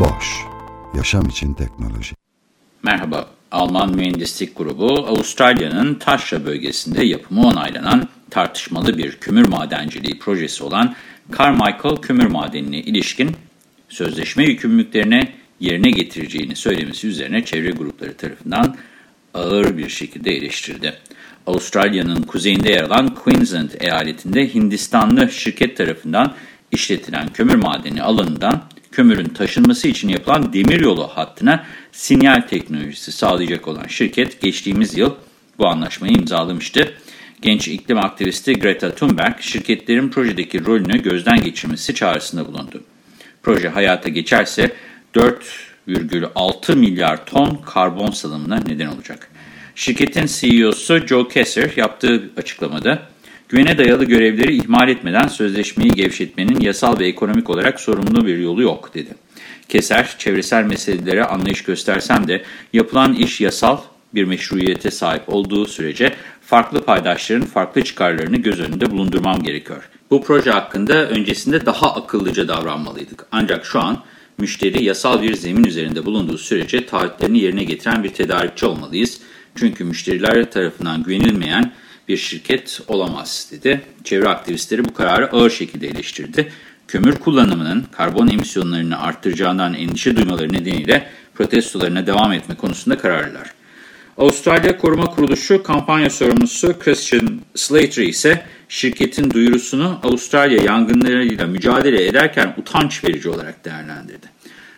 Boş, yaşam için teknoloji. Merhaba, Alman Mühendislik Grubu, Avustralya'nın Taşra bölgesinde yapımı onaylanan tartışmalı bir kömür madenciliği projesi olan Carmichael Kömür Madeni'ne ilişkin sözleşme yükümlülüklerine yerine getireceğini söylemesi üzerine çevre grupları tarafından ağır bir şekilde eleştirildi. Avustralya'nın kuzeyinde yer alan Queensland eyaletinde Hindistanlı şirket tarafından işletilen kömür madeni alanından kömürün taşınması için yapılan demiryolu hattına sinyal teknolojisi sağlayacak olan şirket geçtiğimiz yıl bu anlaşmayı imzalamıştı. Genç iklim aktivisti Greta Thunberg şirketlerin projedeki rolünü gözden geçirmesi çağrısında bulundu. Proje hayata geçerse 4,6 milyar ton karbon salımına neden olacak. Şirketin CEO'su Joe Kesser yaptığı açıklamada, güvene dayalı görevleri ihmal etmeden sözleşmeyi gevşetmenin yasal ve ekonomik olarak sorumlu bir yolu yok, dedi. Keser, çevresel meselelere anlayış göstersem de yapılan iş yasal bir meşruiyete sahip olduğu sürece farklı paydaşların farklı çıkarlarını göz önünde bulundurmam gerekiyor. Bu proje hakkında öncesinde daha akıllıca davranmalıydık. Ancak şu an müşteri yasal bir zemin üzerinde bulunduğu sürece taahhütlerini yerine getiren bir tedarikçi olmalıyız. Çünkü müşteriler tarafından güvenilmeyen bir şirket olamaz dedi. Çevre aktivistleri bu kararı ağır şekilde eleştirdi. Kömür kullanımının karbon emisyonlarını arttıracağından endişe duymaları nedeniyle protestolarına devam etme konusunda kararlılar. Avustralya Koruma Kuruluşu kampanya sorumlusu Christian Slater ise şirketin duyurusunu Avustralya yangınlarıyla mücadele ederken utanç verici olarak değerlendirdi.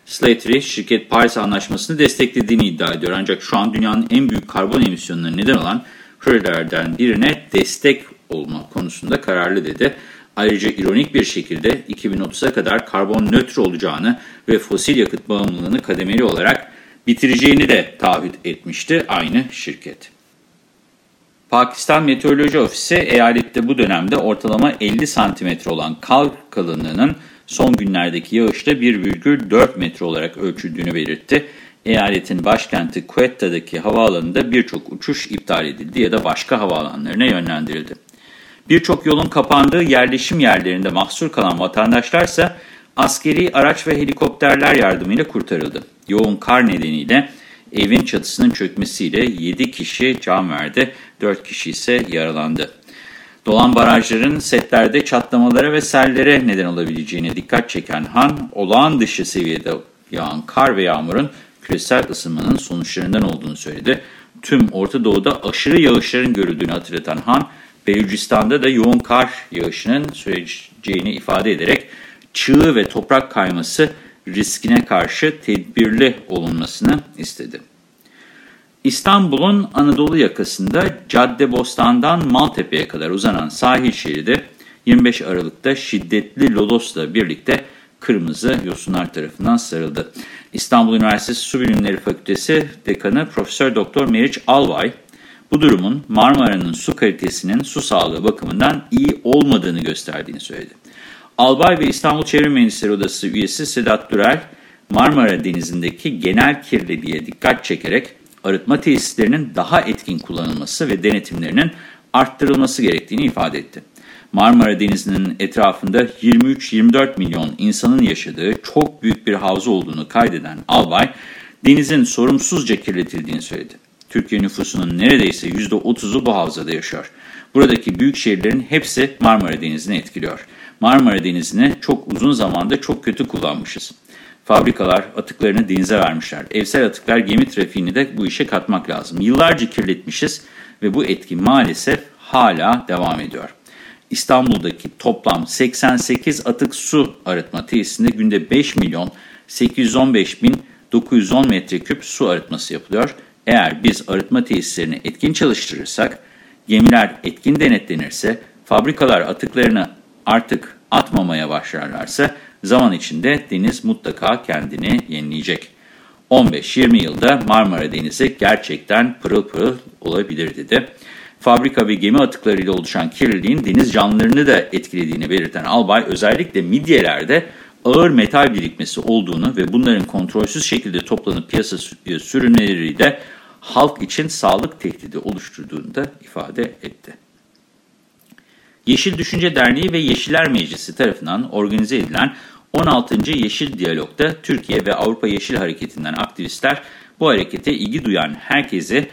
Slater, şirket Paris Anlaşması'nı desteklediğini iddia ediyor ancak şu an dünyanın en büyük karbon emisyonlarına neden olan projelerden birine destek olma konusunda kararlı dedi. Ayrıca ironik bir şekilde 2030'a kadar karbon nötr olacağını ve fosil yakıt bağımlılığını kademeli olarak bitireceğini de taahhüt etmişti aynı şirket. Pakistan Meteoroloji Ofisi eyalette bu dönemde ortalama 50 santimetre olan kar kalınlığının son günlerdeki yağışta 1,4 metre olarak ölçüldüğünü belirtti. Eyaletin başkenti Quetta'daki havaalanında birçok uçuş iptal edildi ya da başka havaalanlarına yönlendirildi. Birçok yolun kapandığı yerleşim yerlerinde mahsur kalan vatandaşlarsa askeri araç ve helikopterler yardımıyla kurtarıldı. Yoğun kar nedeniyle evin çatısının çökmesiyle 7 kişi can verdi, 4 kişi ise yaralandı. Dolan barajların setlerde çatlamalara ve sellere neden olabileceğine dikkat çeken Han, olağan dışı seviyede yağan kar ve yağmurun küresel ısınmanın sonuçlarından olduğunu söyledi. Tüm Orta Doğu'da aşırı yağışların görüldüğünü hatırlatan Han, Belucistan'da da yoğun kar yağışının süreceğini ifade ederek çığ ve toprak kayması riskine karşı tedbirli olunmasını istedi. İstanbul'un Anadolu yakasında Caddebostan'dan Maltepe'ye kadar uzanan sahil şeridi 25 Aralık'ta şiddetli lodosla birlikte kırmızı yosunlar tarafından sarıldı. İstanbul Üniversitesi Su Bilimleri Fakültesi Dekanı Profesör Doktor Meriç Alvay, bu durumun Marmara'nın su kalitesinin su sağlığı bakımından iyi olmadığını gösterdiğini söyledi. Albay ve İstanbul Çevre Mühendisleri Odası üyesi Sedat Dürel, Marmara Denizi'ndeki genel kirliliğe dikkat çekerek arıtma tesislerinin daha etkin kullanılması ve denetimlerinin arttırılması gerektiğini ifade etti. Marmara Denizi'nin etrafında 23-24 milyon insanın yaşadığı çok büyük bir havza olduğunu kaydeden Albay, denizin sorumsuzca kirletildiğini söyledi. Türkiye nüfusunun neredeyse %30'u bu havzada yaşıyor. Buradaki büyük şehirlerin hepsi Marmara Denizi'ni etkiliyor. Marmara Denizi'ni çok uzun zamanda çok kötü kullanmışız. Fabrikalar atıklarını denize vermişler. Evsel atıklar gemi trafiğini de bu işe katmak lazım. Yıllarca kirletmişiz ve bu etki maalesef hala devam ediyor. İstanbul'daki toplam 88 atık su arıtma tesisinde günde 5 milyon 815 bin 910 metreküp su arıtması yapılıyor. Eğer biz arıtma tesislerini etkin çalıştırırsak, gemiler etkin denetlenirse, fabrikalar atıklarını artık atmamaya başlarlarsa zaman içinde deniz mutlaka kendini yenileyecek. 15-20 yılda Marmara Denizi gerçekten pırıl pırıl olabilir dedi. Fabrika ve gemi atıklarıyla oluşan kirliliğin deniz canlılarını da etkilediğini belirten albay özellikle midyelerde ağır metal birikmesi olduğunu ve bunların kontrolsüz şekilde toplanıp piyasa sürümleriyle halk için sağlık tehdidi oluşturduğunu da ifade etti. Yeşil Düşünce Derneği ve Yeşiller Meclisi tarafından organize edilen 16. Yeşil Diyalog'da Türkiye ve Avrupa Yeşil Hareketi'nden aktivistler bu harekete ilgi duyan herkesi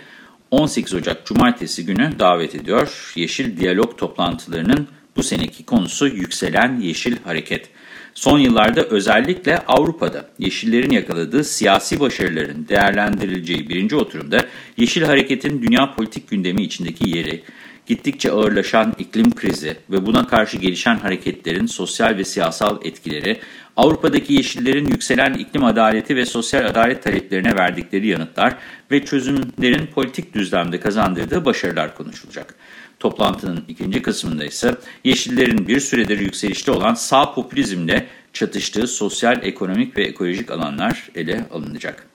18 Ocak Cumartesi günü davet ediyor. Yeşil Diyalog toplantılarının bu seneki konusu yükselen Yeşil Hareket. Son yıllarda özellikle Avrupa'da Yeşillerin yakaladığı siyasi başarıların değerlendirileceği birinci oturumda Yeşil Hareket'in dünya politik gündemi içindeki yeri, gittikçe ağırlaşan iklim krizi ve buna karşı gelişen hareketlerin sosyal ve siyasal etkileri, Avrupa'daki Yeşillerin yükselen iklim adaleti ve sosyal adalet taleplerine verdikleri yanıtlar ve çözümlerin politik düzlemde kazandırdığı başarılar konuşulacak. Toplantının ikinci kısmında ise Yeşillerin bir süredir yükselişte olan sağ popülizmle çatıştığı sosyal, ekonomik ve ekolojik alanlar ele alınacak.